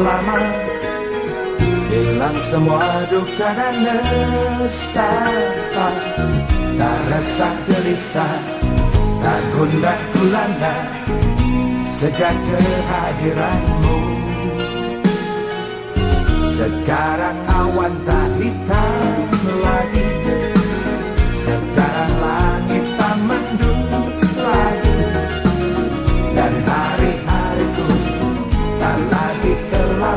lama. Hilang semua duka dan nestapa Tak resah gelisah Tak gundah gulana Sejak kehadiranmu. Sekarang awan tak hitam lagi. Sekarang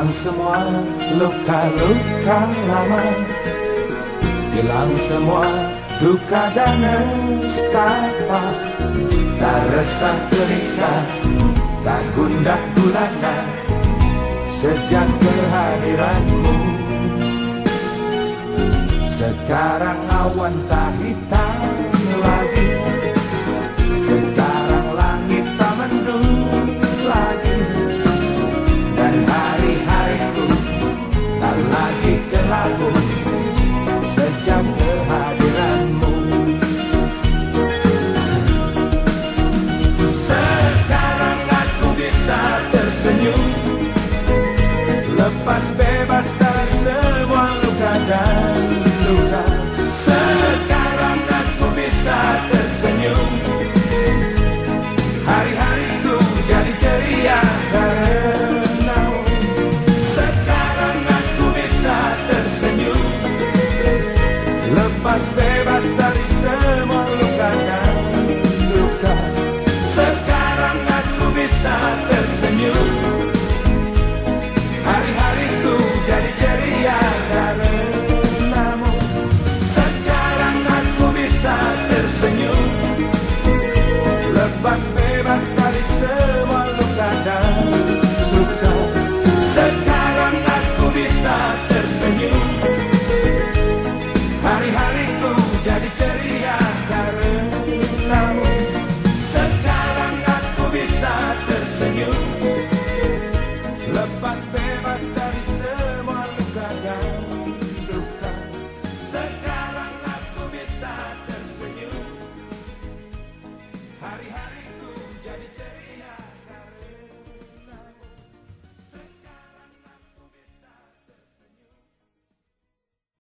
Hilang semua luka-luka lama. Hilang semua duka dan nestapa Tak resah gelisah Tak gundah gulana Sejak kehadiranmu. Sekarang awan tak hitam tajam kehadiranmu. Sekarang aku bisa tersenyum. Lepas Santa Señor.